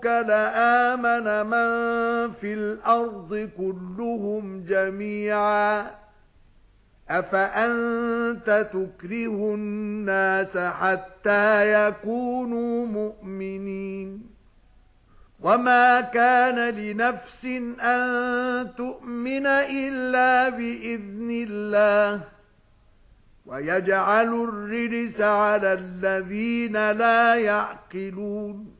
رَبُّكَ لَآمَنَ مَن فِي الْأَرْضِ كُلُّهُمْ جَمِيعًا. أَفَأَنْتَ تُكْرِهُ النَّاسَ حَتَّى يَكُونُوا مُؤْمِنِينَ؟ وَمَا كَانَ لِنَفْسٍ أَن تُؤْمِنَ إِلَّا بِإِذْنِ اللَّهِ. وَيَجْعَلُ الرِّجْسَ عَلَى الَّذِينَ لَا يَعْقِلُونَ.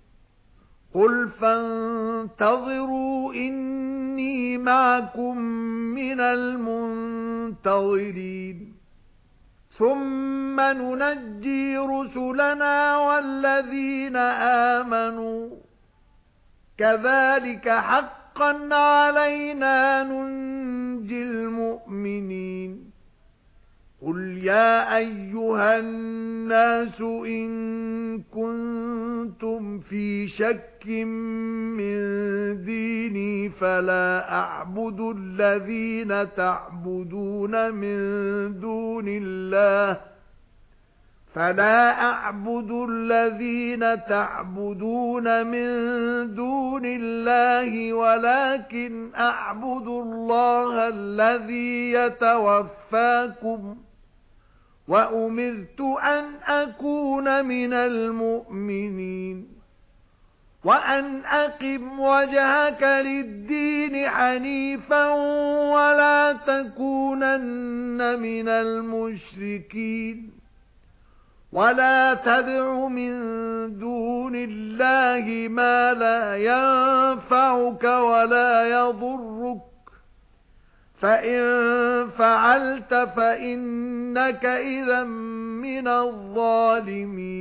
قُلْ فَانتَظِرُوا إِنِّي مَعَكُمْ مِنَ الْمُنتَظِرِينَ ثُمَّ نُنَجِّي رُسُلَنَا وَالَّذِينَ آمَنُوا كَذَلِكَ حَقًّا عَلَيْنَا نُنْجِي الْمُؤْمِنِينَ قُلْ يَا أَيُّهَا النَّاسُ إِن كُنتُمْ فِي شَكٍّ مِّن دِينِي فَلَا أَعْبُدُ الَّذِينَ تَعْبُدُونَ مِن دُونِ اللَّهِ فَلَا أَعْبُدُ الَّذِينَ تَعْبُدُونَ مِن دُونِ اللَّهِ وَلَكِنْ أَعْبُدُ اللَّهَ الَّذِي يَتَوَفَّاكُمْ وَأُمِرْتُ أَنْ أَكُونَ مِنَ الْمُؤْمِنِينَ وَأَنْ أَقِمْ وَجْهَكَ لِلدِّينِ حَنِيفًا وَلَا تَكُونَنَّ مِنَ الْمُشْرِكِينَ وَلَا تَدْعُ مِن دُونِ اللَّهِ مَا لَا يَنفَعُكَ وَلَا يَضُرُّكَ فَإِن فَعَلْتَ فَإِنَّكَ إِذًا مِنَ الظَّالِمِينَ